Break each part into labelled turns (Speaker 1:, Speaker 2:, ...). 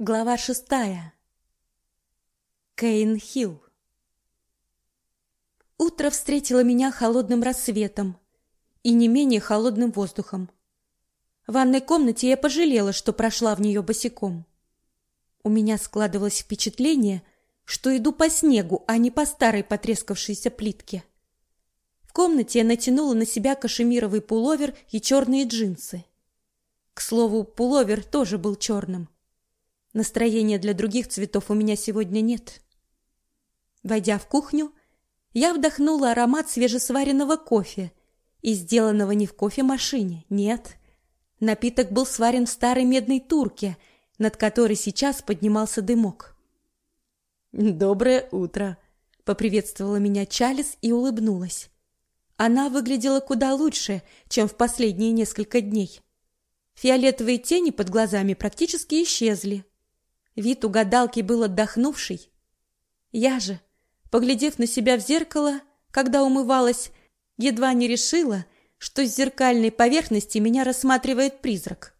Speaker 1: Глава шестая. Кейн Хилл. Утро встретило меня холодным рассветом и не менее холодным воздухом. В ванной комнате я пожалела, что прошла в нее босиком. У меня складывалось впечатление, что иду по снегу, а не по старой потрескавшейся плитке. В комнате я натянула на себя кашемировый пуловер и черные джинсы. К слову, пуловер тоже был черным. Настроения для других цветов у меня сегодня нет. Войдя в кухню, я вдохнула аромат свежесваренного кофе и сделанного не в кофемашине, нет. Напиток был сварен в старой медной турке, над которой сейчас поднимался дымок.
Speaker 2: «Доброе утро!» — поприветствовала меня Чалис и улыбнулась.
Speaker 1: Она выглядела куда лучше, чем в последние несколько дней. Фиолетовые тени под глазами практически исчезли. Вид у гадалки был отдохнувший. Я же, поглядев на себя в зеркало, когда умывалась, едва не решила, что с зеркальной поверхности меня рассматривает призрак.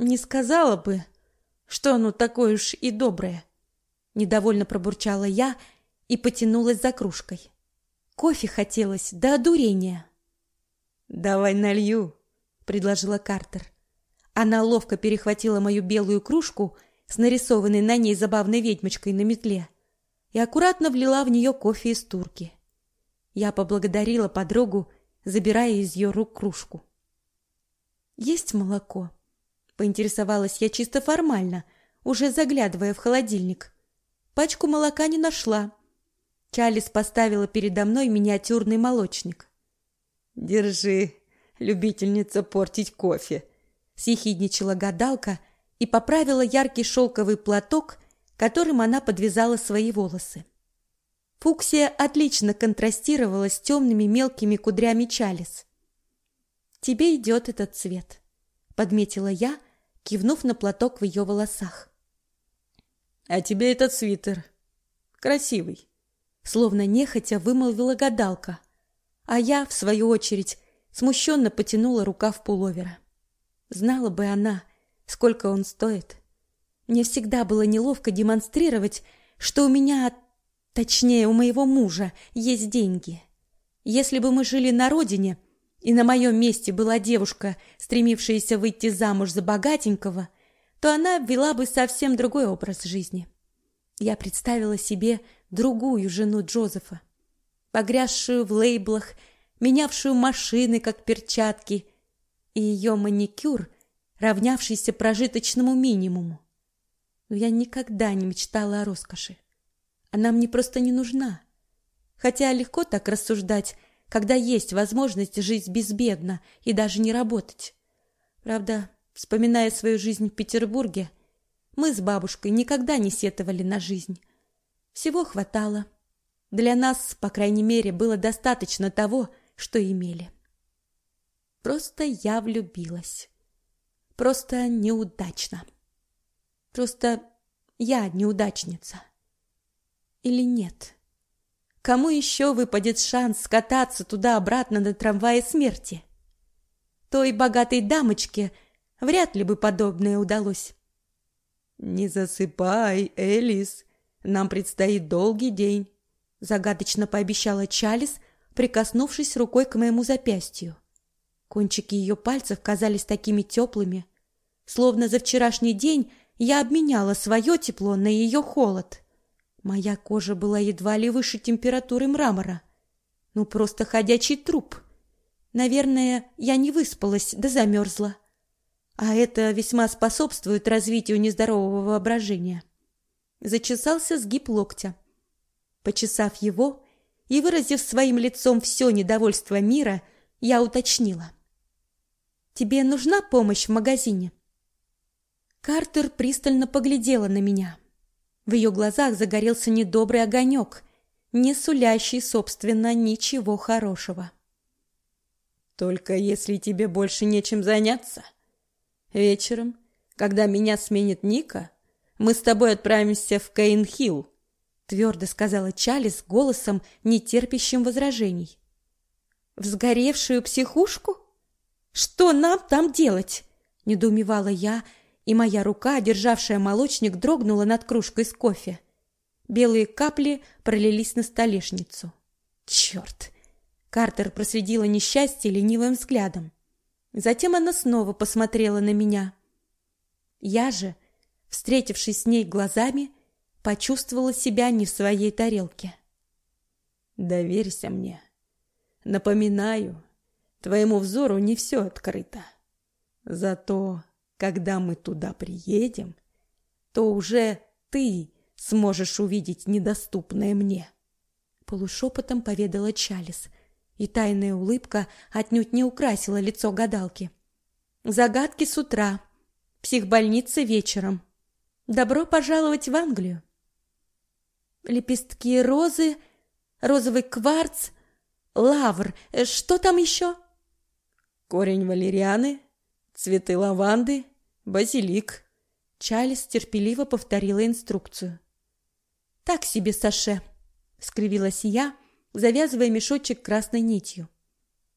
Speaker 1: Не сказала бы, что оно такое уж и доброе. Недовольно пробурчала я и потянулась за кружкой. Кофе хотелось до одурения.
Speaker 2: «Давай налью», — предложила Картер.
Speaker 1: Она ловко перехватила мою белую кружку с нарисованной на ней забавной ведьмочкой на метле и аккуратно влила в нее кофе из турки. Я поблагодарила подругу, забирая из ее рук кружку. Есть молоко? Поинтересовалась я чисто формально, уже заглядывая в холодильник. Пачку молока не нашла. Чалис поставила передо мной миниатюрный молочник.
Speaker 2: Держи, любительница портить кофе, съехидничала гадалка, и поправила яркий шелковый платок, которым она подвязала свои волосы.
Speaker 1: Фуксия отлично контрастировала с темными мелкими кудрями Чалис. «Тебе идет этот цвет», — подметила я, кивнув на платок в ее волосах.
Speaker 2: «А тебе этот свитер красивый», —
Speaker 1: словно нехотя вымолвила гадалка, а я, в свою очередь, смущенно потянула рукав пуловера. Знала бы она, сколько он стоит. Мне всегда было неловко демонстрировать, что у меня, точнее, у моего мужа есть деньги. Если бы мы жили на родине, и на моем месте была девушка, стремившаяся выйти замуж за богатенького, то она вела бы совсем другой образ жизни. Я представила себе другую жену Джозефа, погрязшую в лейблах, менявшую машины как перчатки, и ее маникюр равнявшийся прожиточному минимуму. Но я никогда не мечтала о роскоши. Она мне просто не нужна. Хотя легко так рассуждать, когда есть возможность жить безбедно и даже не работать. Правда, вспоминая свою жизнь в Петербурге, мы с бабушкой никогда не сетовали на жизнь. Всего хватало. Для нас, по крайней мере, было достаточно того, что имели. Просто я влюбилась. Просто неудачно. Просто я неудачница. Или нет? Кому еще выпадет шанс скататься туда-обратно на трамвае смерти? Той богатой дамочке вряд ли бы подобное удалось.
Speaker 2: Не засыпай, Элис, нам предстоит долгий день, загадочно пообещала Чалис, прикоснувшись рукой к моему запястью. Кончики ее пальцев казались такими теплыми, словно за вчерашний день я обменяла свое тепло на ее холод. Моя кожа была едва ли выше температуры мрамора. Ну просто ходячий труп. Наверное, я не выспалась, да замерзла. А это весьма способствует развитию нездорового воображения. Зачесался сгиб локтя. Почесав его и выразив своим лицом все недовольство мира, я уточнила: Тебе нужна помощь в магазине? Картер пристально поглядела на меня. В ее глазах загорелся недобрый огонек, не сулящий, собственно, ничего хорошего. Только если тебе больше нечем заняться. Вечером, когда меня сменит Ника, мы с тобой отправимся в Кейн-Хилл,
Speaker 1: твердо сказала Чалис голосом, не терпящим возражений. В сгоревшую психушку? Что нам там делать? недоумевала я и моя рука, державшая молочник, дрогнула над кружкой с кофе. Белые капли пролились на столешницу. Черт! Картер проследила несчастье ленивым взглядом. Затем она снова посмотрела на меня. Я же, встретившись с ней глазами, почувствовала себя не в своей тарелке.
Speaker 2: Доверься мне. Напоминаю, твоему взору не все открыто. Зато, когда мы туда приедем, то уже ты сможешь увидеть недоступное мне.
Speaker 1: Полушепотом поведала Чалис, и тайная улыбка отнюдь не украсила лицо гадалки. Загадки с утра, психбольница вечером. Добро пожаловать в Англию. Лепестки розы, розовый кварц, лавр. Э, что там еще?
Speaker 2: Корень валерианы, цветы лаванды, базилик.
Speaker 1: Чалис терпеливо повторила инструкцию. Так себе саше, скривилась я, завязывая мешочек красной нитью.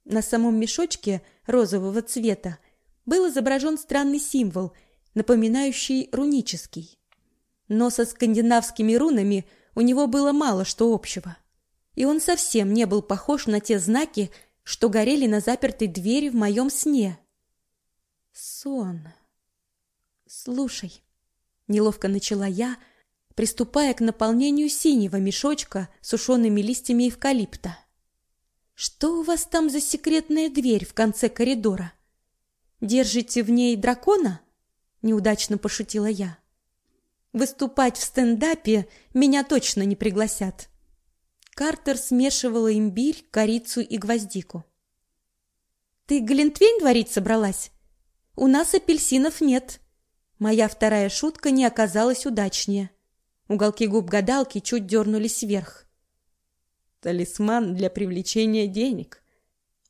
Speaker 1: На самом мешочке розового цвета был изображен странный символ, напоминающий рунический. Но со скандинавскими рунами у него было мало что общего. И он совсем не был похож на те знаки, что горели на запертой двери в моем сне. Сон. Слушай, неловко начала я, приступая к наполнению синего мешочка сушеными листьями эвкалипта. Что у вас там за секретная дверь в конце коридора? Держите в ней дракона? Неудачно пошутила я. Выступать в стендапе меня точно не пригласят. Картер смешивала имбирь, корицу и гвоздику. Ты глинтвейн варить собралась? У нас апельсинов нет. Моя вторая шутка не оказалась удачнее. Уголки губ гадалки чуть дернулись вверх.
Speaker 2: Талисман для привлечения денег,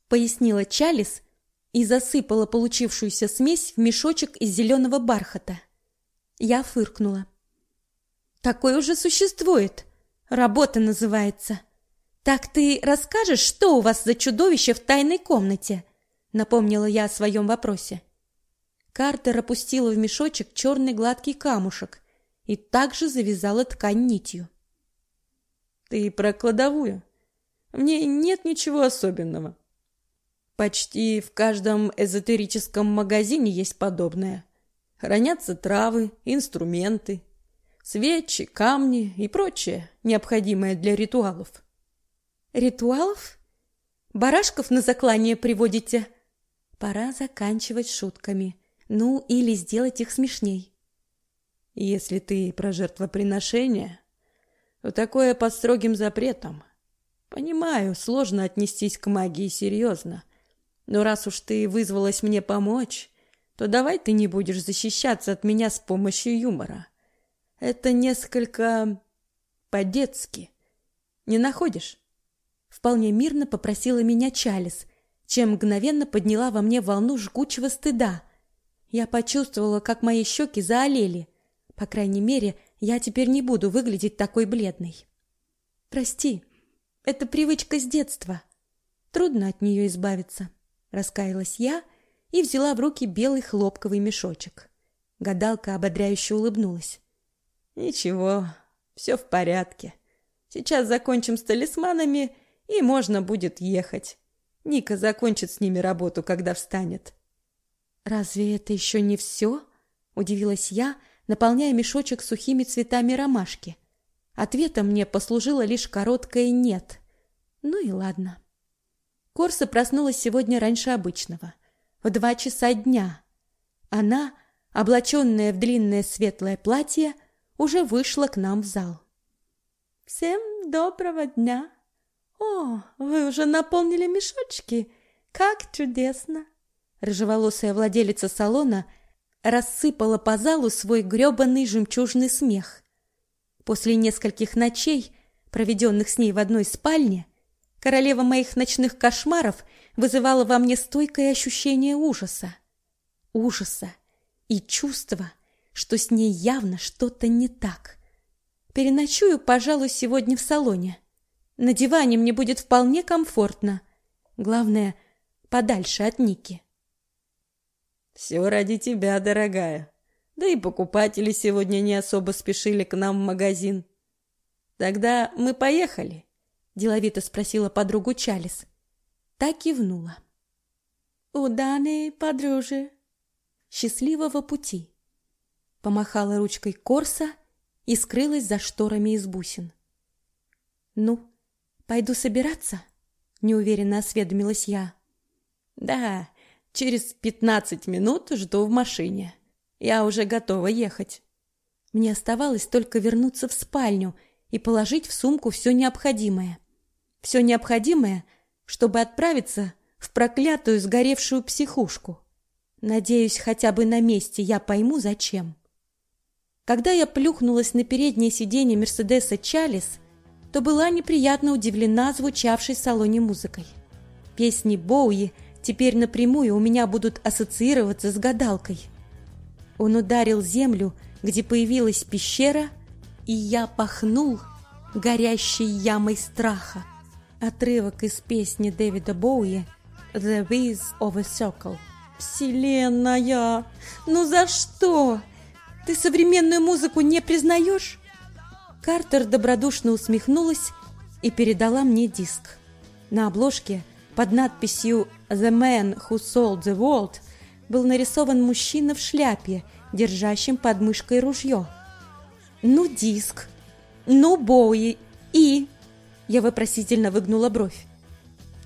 Speaker 1: пояснила Чалис и засыпала получившуюся смесь в мешочек из зеленого бархата. Я фыркнула. Такое уже существует. Работа называется. Так ты расскажешь, что у вас за чудовище в тайной комнате? Напомнила я о своем вопросе. Картер опустила в мешочек черный гладкий камушек и также завязала ткань нитью.
Speaker 2: Ты про кладовую? В ней нет ничего особенного. Почти в каждом эзотерическом магазине есть подобное. Хранятся травы, инструменты, свечи, камни и прочее, необходимое для ритуалов.
Speaker 1: Ритуалов? Барашков на заклание приводите? Пора заканчивать шутками. Ну, или сделать их смешней.
Speaker 2: Если ты про жертвоприношение, то такое под строгим запретом. Понимаю, сложно отнестись к магии серьезно. Но раз уж ты вызвалась мне помочь, то давай ты не будешь защищаться от меня с помощью юмора. Это несколько по-детски. Не находишь?
Speaker 1: Вполне мирно попросила меня Чалис, чем мгновенно подняла во мне волну жгучего стыда. Я почувствовала, как мои щеки заолели. По крайней мере, я теперь не буду выглядеть такой бледной. Прости, это привычка с детства. Трудно от нее избавиться, раскаялась я и взяла в руки белый хлопковый мешочек. Гадалка ободряюще улыбнулась.
Speaker 2: Ничего, все в порядке. Сейчас закончим с талисманами, и можно будет ехать. Ника закончит с ними работу, когда встанет.
Speaker 1: Разве это еще не все? удивилась я, наполняя мешочек сухими цветами ромашки. Ответом мне послужило лишь короткое нет. Ну и ладно. Корса проснулась сегодня раньше обычного, в два часа дня. Она, облаченная в длинное светлое платье, уже вышла к нам в зал. Всем доброго дня. О, вы уже наполнили мешочки. Как чудесно. Рыжеволосая владелица салона рассыпала по залу свой грёбаный жемчужный смех. После нескольких ночей, проведенных с ней в одной спальне, королева моих ночных кошмаров вызывала во мне стойкое ощущение ужаса. Ужаса и чувства, что с ней явно что-то не так. Переночую, пожалуй, сегодня в салоне. На диване мне будет вполне комфортно. Главное, подальше от Ники.
Speaker 2: Все ради тебя, дорогая. Да и покупатели сегодня не особо спешили к нам в магазин. Тогда мы поехали, деловито спросила подругу Чалис. Так кивнула.
Speaker 1: Уданы, подружи. Счастливого пути. Помахала ручкой Корса и скрылась за шторами из бусин. Ну, пойду собираться, неуверенно осведомилась я.
Speaker 2: Да, через пятнадцать минут жду в машине. Я уже готова ехать.
Speaker 1: Мне оставалось только вернуться в спальню и положить в сумку все необходимое. Все необходимое, чтобы отправиться в проклятую сгоревшую психушку. Надеюсь, хотя бы на месте я пойму, зачем. Когда я плюхнулась на переднее сиденье Мерседеса Чалис, то была неприятно удивлена звучавшей в салоне музыкой. Песни Боуи теперь напрямую у меня будут ассоциироваться с гадалкой. Он ударил землю, где появилась пещера, и я пахнул горящей ямой страха. Отрывок из песни Дэвида Боуи «The Wiz of a Circle». «Вселенная! Ну за что? Ты современную музыку не признаешь?» Картер добродушно усмехнулась и передала мне диск. На обложке под надписью «The Man Who Sold the World» был нарисован мужчина в шляпе, держащим под мышкой ружье. «Ну, диск! Ну, Боуи! И...» Я вопросительно выгнула бровь.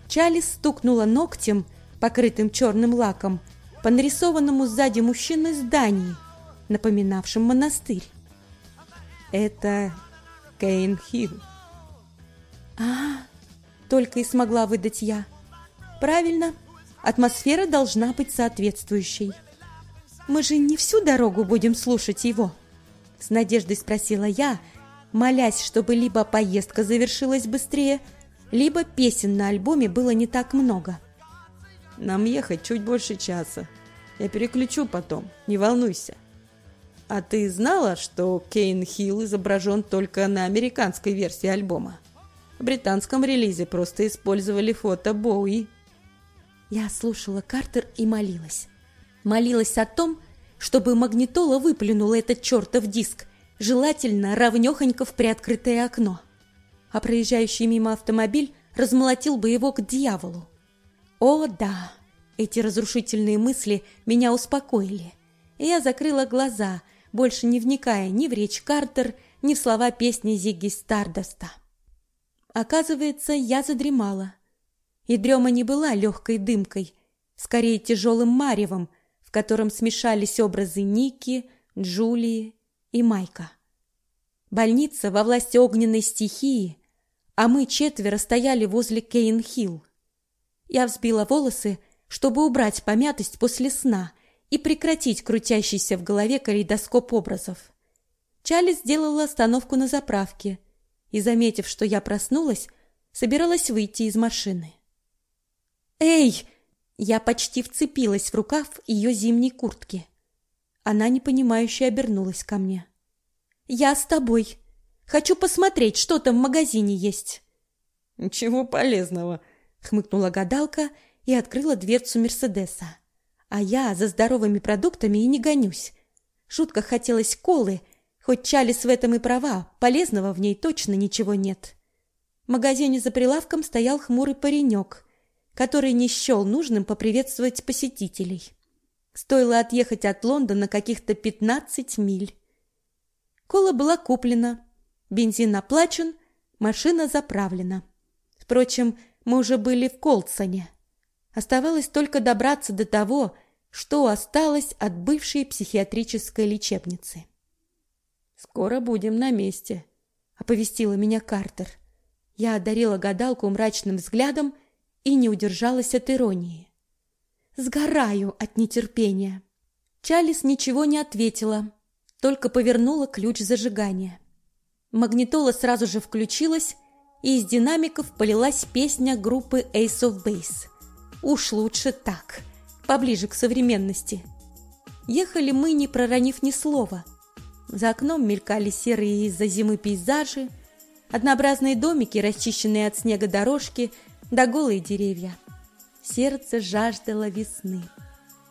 Speaker 1: Чали стукнула ногтем, покрытым черным лаком, по нарисованному сзади мужчины зданию, напоминавшим монастырь.
Speaker 2: Это Кейн Хилл.
Speaker 1: А, только и смогла выдать я. Правильно, атмосфера должна быть соответствующей. Мы же не всю дорогу будем слушать его. С надеждой спросила я, молясь, чтобы либо поездка завершилась быстрее, либо песен на альбоме было не так много.
Speaker 2: Нам ехать чуть больше часа. Я переключу потом, не волнуйся. А ты знала, что Кейн Хилл изображен только на американской версии альбома? В британском релизе просто использовали фото Боуи.
Speaker 1: Я слушала Картер и молилась. Молилась о том, чтобы магнитола выплюнула этот чертов диск, желательно равнёхонько в приоткрытое окно. А проезжающий мимо автомобиль размолотил бы его к дьяволу. О, да, эти разрушительные мысли меня успокоили. И я закрыла глаза, больше не вникая ни в речь Картер, ни в слова песни Зигги Стардаста. Оказывается, я задремала. И дрема не была легкой дымкой, скорее тяжелым маревом, в котором смешались образы Ники, Джулии и Майка. Больница во власти огненной стихии, а мы четверо стояли возле Кейн-Хилл. Я взбила волосы, чтобы убрать помятость после сна и прекратить крутящийся в голове калейдоскоп образов. Чали сделала остановку на заправке и, заметив, что я проснулась, собиралась выйти из машины. «Эй!» Я почти вцепилась в рукав ее зимней куртки. Она непонимающе обернулась ко мне. «Я с тобой. Хочу посмотреть, что там в магазине есть».
Speaker 2: «Ничего полезного», — хмыкнула гадалка и открыла дверцу Мерседеса.
Speaker 1: А я за здоровыми продуктами и не гонюсь. Шутка хотелось колы, хоть Чалис в этом и права, полезного в ней точно ничего нет. В магазине за прилавком стоял хмурый паренек, который не счел нужным поприветствовать посетителей. Стоило отъехать от Лондона каких-то пятнадцать миль. Кола была куплена, бензин оплачен, машина заправлена. Впрочем, мы уже были в Колдсоне. Оставалось только добраться до того, что осталось от бывшей психиатрической лечебницы.
Speaker 2: «Скоро будем на месте», — оповестила меня Картер.
Speaker 1: Я одарила гадалку мрачным взглядом и не удержалась от иронии. Сгораю от нетерпения. Чалис ничего не ответила, только повернула ключ зажигания. Магнитола сразу же включилась, и из динамиков полилась песня группы Ace of Base. Уж лучше так, поближе к современности. Ехали мы, не проронив ни слова. За окном мелькали серые из-за зимы пейзажи, однообразные домики, расчищенные от снега дорожки – да голые деревья. Сердце жаждало весны.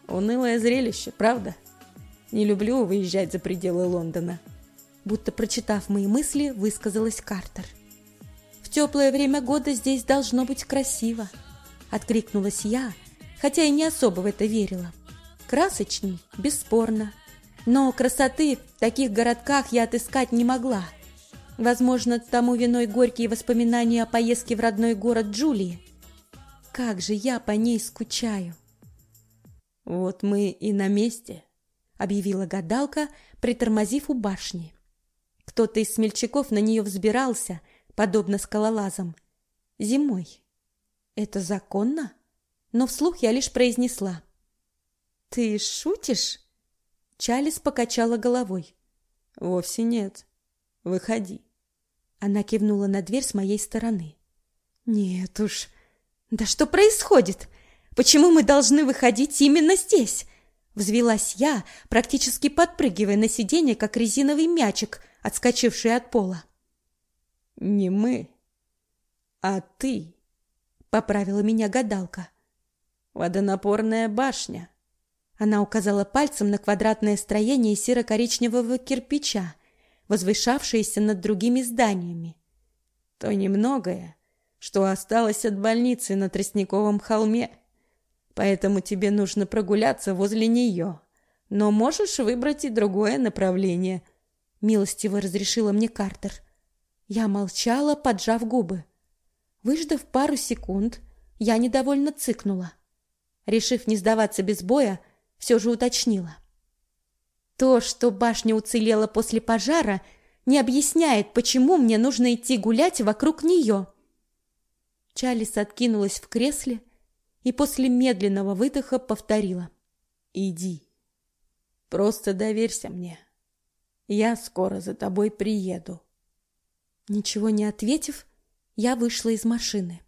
Speaker 2: Унылое зрелище, правда? Не люблю выезжать за пределы Лондона.
Speaker 1: Будто прочитав мои мысли, высказалась Картер. В теплое время года здесь должно быть красиво. Откликнулась я, хотя и не особо в это верила. Красочней, бесспорно. Но красоты в таких городках я отыскать не могла. Возможно, тому виной горькие воспоминания о поездке в родной город Джулии. Как же я по ней скучаю.
Speaker 2: Вот мы и на месте,
Speaker 1: объявила гадалка, притормозив у башни. Кто-то из смельчаков на нее взбирался, подобно скалолазам. Зимой. Это законно? Но вслух я лишь произнесла: "Ты шутишь?" Чалис покачала головой.
Speaker 2: Вовсе нет. Выходи.
Speaker 1: Она кивнула на дверь с моей стороны. Нет уж. Да что происходит? Почему мы должны выходить именно здесь? Взвилась я, практически подпрыгивая на сиденье, как резиновый мячик, отскочивший от пола.
Speaker 2: Не мы, а ты, поправила меня гадалка. Водонапорная башня.
Speaker 1: Она указала пальцем на квадратное строение серо-коричневого кирпича, возвышавшееся над другими зданиями.
Speaker 2: То немногое, что осталось от больницы на Тростниковом холме. Поэтому тебе нужно прогуляться возле нее. Но можешь выбрать и другое направление.
Speaker 1: Милостиво разрешила мне Картер. Я молчала, поджав губы. Выждав пару секунд, я недовольно цыкнула. Решив не сдаваться без боя, все же уточнила. То, что башня уцелела после пожара, не объясняет, почему мне нужно идти гулять вокруг нее. Чалис откинулась в кресле и после медленного выдоха повторила:
Speaker 2: "Иди. Просто доверься мне. Я скоро за тобой приеду".
Speaker 1: Ничего не ответив, я вышла из машины.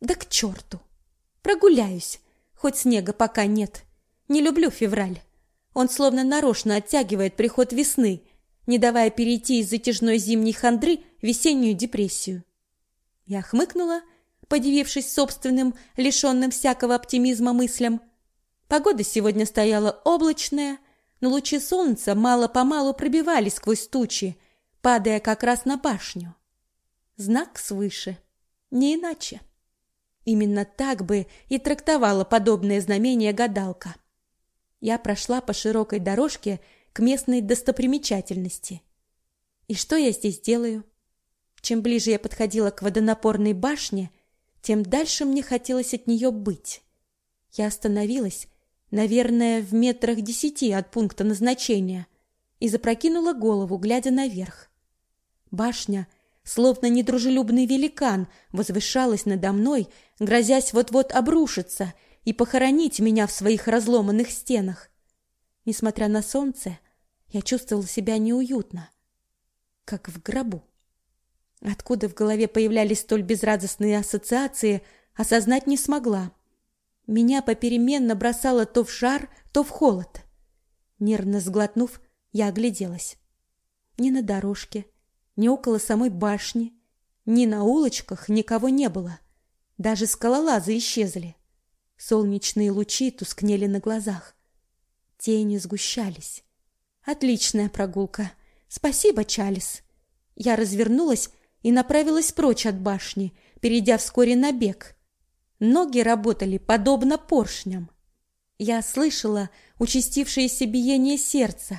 Speaker 1: Да к черту! Прогуляюсь, хоть снега пока нет. Не люблю февраль. Он словно нарочно оттягивает приход весны, не давая перейти из затяжной зимней хандры в весеннюю депрессию. Я хмыкнула, подивившись собственным, лишенным всякого оптимизма мыслям. Погода сегодня стояла облачная, но лучи солнца мало-помалу пробивались сквозь тучи, падая как раз на башню. Знак свыше, не иначе. Именно так бы и трактовала подобное знамение гадалка. Я прошла по широкой дорожке к местной достопримечательности. И что я здесь делаю? Чем ближе я подходила к водонапорной башне, тем дальше мне хотелось от нее быть. Я остановилась, наверное, в метрах десяти от пункта назначения, и запрокинула голову, глядя наверх. Башня, словно недружелюбный великан, возвышалась надо мной, грозясь вот-вот обрушиться — и похоронить меня в своих разломанных стенах. Несмотря на солнце, я чувствовала себя неуютно, как в гробу. Откуда в голове появлялись столь безрадостные ассоциации, осознать не смогла. Меня попеременно бросало то в жар, то в холод. Нервно сглотнув, я огляделась. Ни на дорожке, ни около самой башни, ни на улочках никого не было. Даже скалолазы исчезли. Солнечные лучи тускнели на глазах. Тени сгущались. Отличная прогулка. Спасибо, Чалис. Я развернулась и направилась прочь от башни, перейдя вскоре на бег. Ноги работали подобно поршням. Я слышала участившееся биение сердца,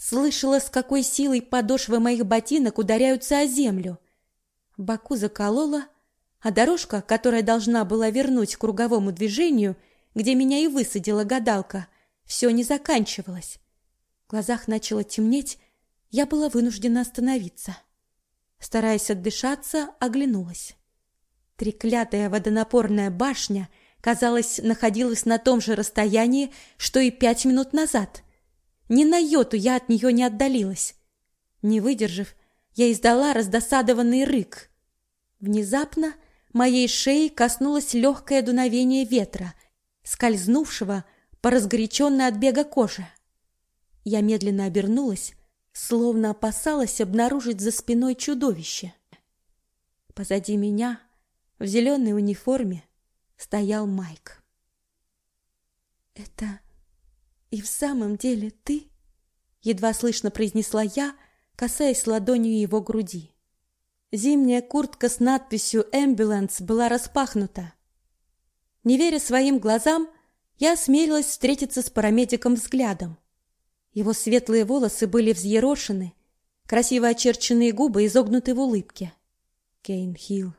Speaker 1: слышала, с какой силой подошвы моих ботинок ударяются о землю. В боку заколола, а дорожка, которая должна была вернуть к круговому движению, где меня и высадила гадалка, все не заканчивалась. В глазах начало темнеть, я была вынуждена остановиться. Стараясь отдышаться, оглянулась. Треклятая водонапорная башня, казалось, находилась на том же расстоянии, что и пять минут назад. Ни на йоту я от нее не отдалилась. Не выдержав, я издала раздосадованный рык. Внезапно моей шеи коснулось легкое дуновение ветра, скользнувшего по разгоряченной от бега коже. Я медленно обернулась, словно опасалась обнаружить за спиной чудовище. Позади меня, в зеленой униформе, стоял Майк. Это И в самом деле ты? Едва слышно произнесла я, касаясь ладонью его груди. Зимняя куртка с надписью «Эмбюленс» была распахнута. Не веря своим глазам, я осмелилась встретиться с парамедиком взглядом. Его светлые волосы были взъерошены, красиво очерченные губы изогнуты в улыбке. Кейн Хилл,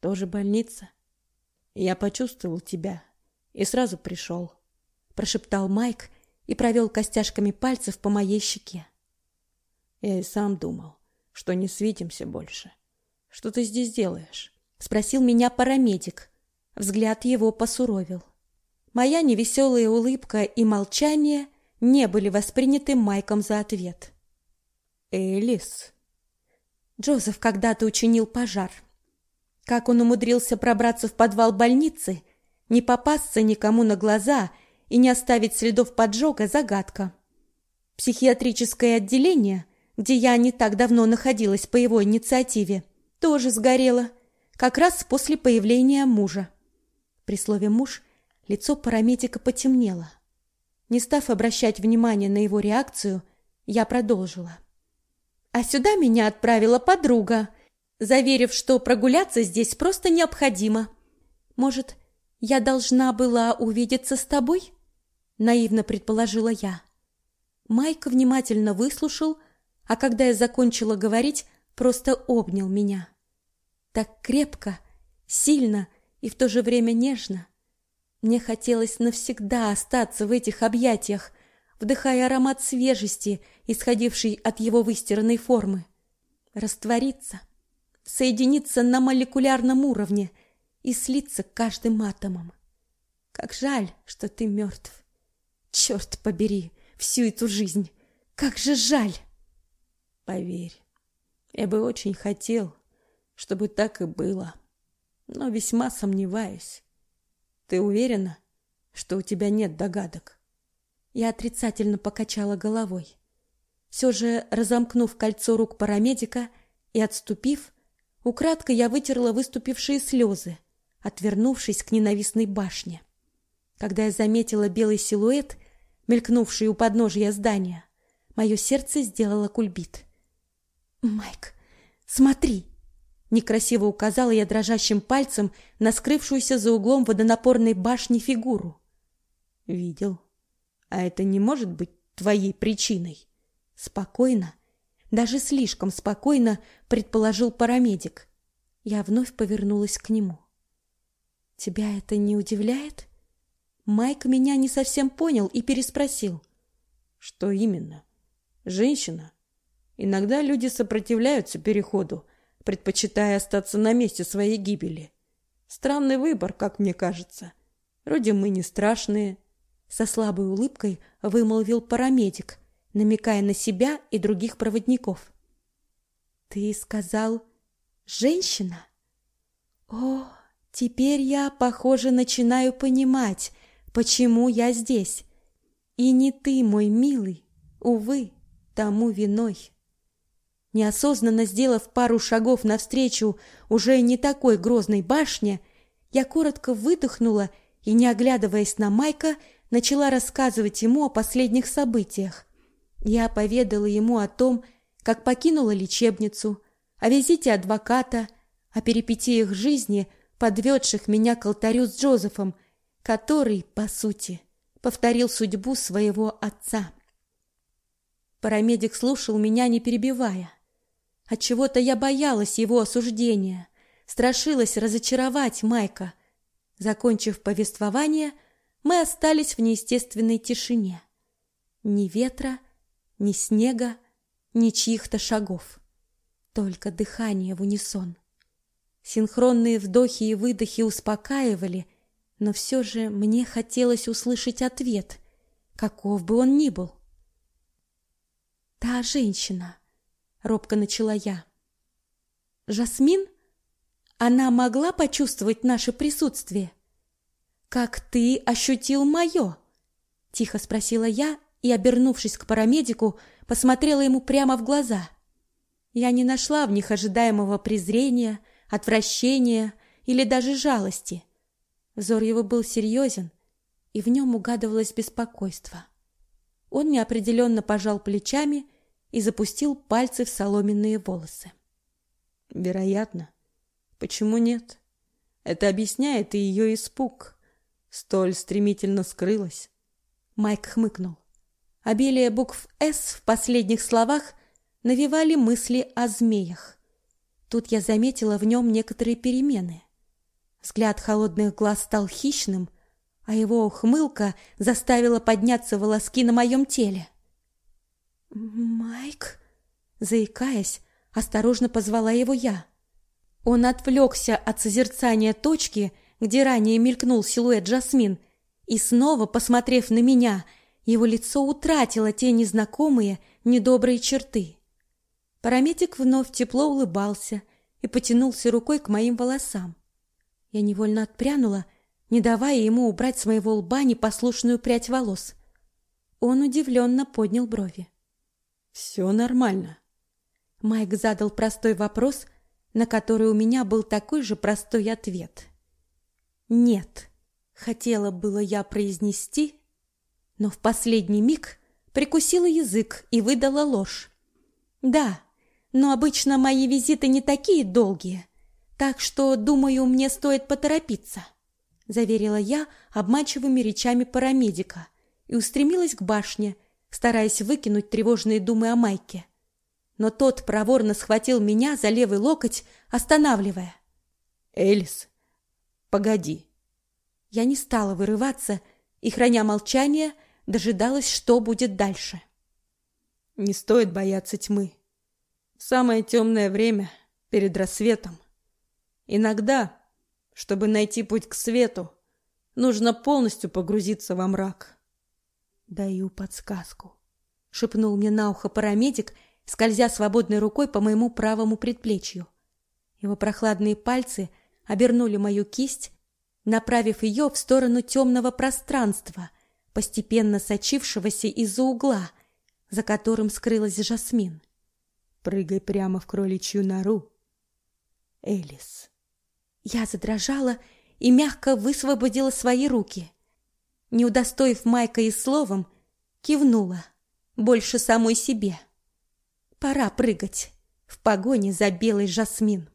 Speaker 1: тоже больница. Я почувствовал тебя и сразу пришел, прошептал Майк и провел костяшками пальцев по моей щеке. Я и сам думал, что не светимся больше. Что ты здесь делаешь? спросил меня парамедик. Взгляд его посуровил. Моя невеселая улыбка и молчание не были восприняты Майком за ответ. Элис. Джозеф когда-то учинил пожар. Как он умудрился пробраться в подвал больницы, не попасться никому на глаза и не оставить следов поджога загадка. Психиатрическое отделение, где я не так давно находилась по его инициативе, тоже сгорело, как раз после появления мужа. При слове муж лицо парамедика потемнело. Не став обращать внимания на его реакцию, я продолжила. А сюда меня отправила подруга, заверив, что прогуляться здесь просто необходимо. Может, я должна была увидеться с тобой? Наивно предположила я. Майк внимательно выслушал, а когда я закончила говорить, просто обнял меня. Так крепко, сильно и в то же время нежно. Мне хотелось навсегда остаться в этих объятиях, вдыхая аромат свежести, исходивший от его выстиранной формы. Раствориться, соединиться на молекулярном уровне и слиться каждым атомом. Как жаль, что ты мертв. Черт побери, всю эту жизнь. Как же жаль. Поверь, я бы очень хотел, чтобы так и было, но весьма сомневаюсь. Ты уверена, что у тебя нет догадок? Я отрицательно покачала головой. Все же, разомкнув кольцо рук парамедика и отступив, украдкой я вытерла выступившие слезы, отвернувшись к ненавистной башне. Когда я заметила белый силуэт, мелькнувший у подножия здания, мое сердце сделало кульбит. Майк, смотри, Некрасиво указала я дрожащим пальцем на скрывшуюся за углом водонапорной башни фигуру. Видел. А это не может быть твоей причиной. Спокойно, даже слишком спокойно предположил парамедик. Я вновь повернулась к нему. Тебя это не удивляет? Майк меня не совсем понял и переспросил. Что именно? Женщина? Иногда люди сопротивляются переходу, предпочитая остаться на месте своей гибели. Странный выбор, как мне кажется. Вроде мы не страшные, со слабой улыбкой вымолвил парамедик, намекая на себя и других проводников. Ты сказал женщина? О, теперь я, похоже, начинаю понимать, почему я здесь. И не ты, мой милый, увы, тому виной. Неосознанно сделав пару шагов навстречу уже не такой грозной башне, я коротко выдохнула и, не оглядываясь на Майка, начала рассказывать ему о последних событиях. Я поведала ему о том, как покинула лечебницу, о визите адвоката, о перипетиях жизни, подведших меня к алтарю с Джозефом, который, по сути, повторил судьбу своего отца. Парамедик слушал меня, не перебивая. От чего-то я боялась его осуждения, страшилась разочаровать Майка. Закончив повествование, мы остались в неестественной тишине. Ни ветра, ни снега, ни чьих-то шагов. Только дыхание в унисон. Синхронные вдохи и выдохи успокаивали, но все же мне хотелось услышать ответ, каков бы он ни был. Та женщина, робко начала я. Жасмин, она могла почувствовать наше присутствие. Как ты ощутил мое?» — тихо спросила я и, обернувшись к парамедику, посмотрела ему прямо в глаза. Я не нашла в них ожидаемого презрения, отвращения или даже жалости. Взор его был серьезен, и в нем угадывалось беспокойство. Он неопределенно пожал плечами и запустил пальцы в соломенные волосы.
Speaker 2: Вероятно. Почему нет? Это объясняет и ее испуг. Столь стремительно скрылась.
Speaker 1: Майк хмыкнул. Обилие букв «С» в последних словах навевали мысли о змеях. Тут я заметила в нем некоторые перемены. Взгляд холодных глаз стал хищным, а его ухмылка заставила подняться волоски на моем теле. «Майк?» Заикаясь, осторожно позвала его я. Он отвлекся от созерцания точки, где ранее мелькнул силуэт Жасмин, и снова, посмотрев на меня, его лицо утратило те незнакомые, недобрые черты. Парамедик вновь тепло улыбался и потянулся рукой к моим волосам. Я невольно отпрянула, не давая ему убрать с моего лба непослушную прядь волос. Он удивленно поднял брови.
Speaker 2: «Все нормально».
Speaker 1: Майк задал простой вопрос, на который у меня был такой же простой ответ. «Нет», — хотела было я произнести, но в последний миг прикусила язык и выдала ложь. «Да, но обычно мои визиты не такие долгие, так что, думаю, мне стоит поторопиться», — заверила я обманчивыми речами парамедика и устремилась к башне, стараясь выкинуть тревожные думы о Майке но тот проворно схватил меня за левый локоть, останавливая.
Speaker 2: «Элис, погоди!»
Speaker 1: Я не стала вырываться и, храня молчание, дожидалась, что будет дальше.
Speaker 2: «Не стоит бояться тьмы. Самое темное время перед рассветом. Иногда, чтобы найти путь к свету, нужно полностью погрузиться во мрак».
Speaker 1: «Даю подсказку», — шепнул мне на ухо парамедик — скользя свободной рукой по моему правому предплечью. Его прохладные пальцы обернули мою кисть, направив ее в сторону темного пространства, постепенно сочившегося из-за угла, за которым скрылась Жасмин.
Speaker 2: Прыгай прямо в кроличью нору. Элис.
Speaker 1: Я задрожала и мягко высвободила свои руки. Не удостоив Майка и словом, кивнула, больше самой себе. Пора прыгать в погоне за белой жасмин.